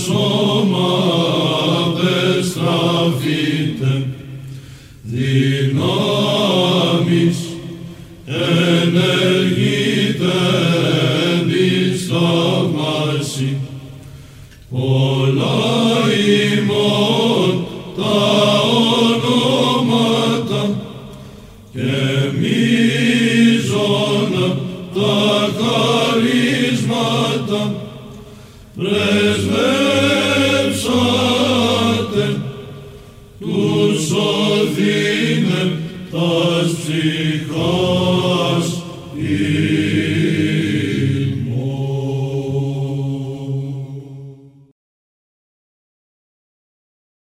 γαρσόμα απεστραφείτε, δυνάμεις ενεργείτε εν της θαυμάσι, πολλά ημών τα ονόματα και μίζωνα τα χαρίσματα πρεσβεύσατε τους σωθήνε τας ψυχάς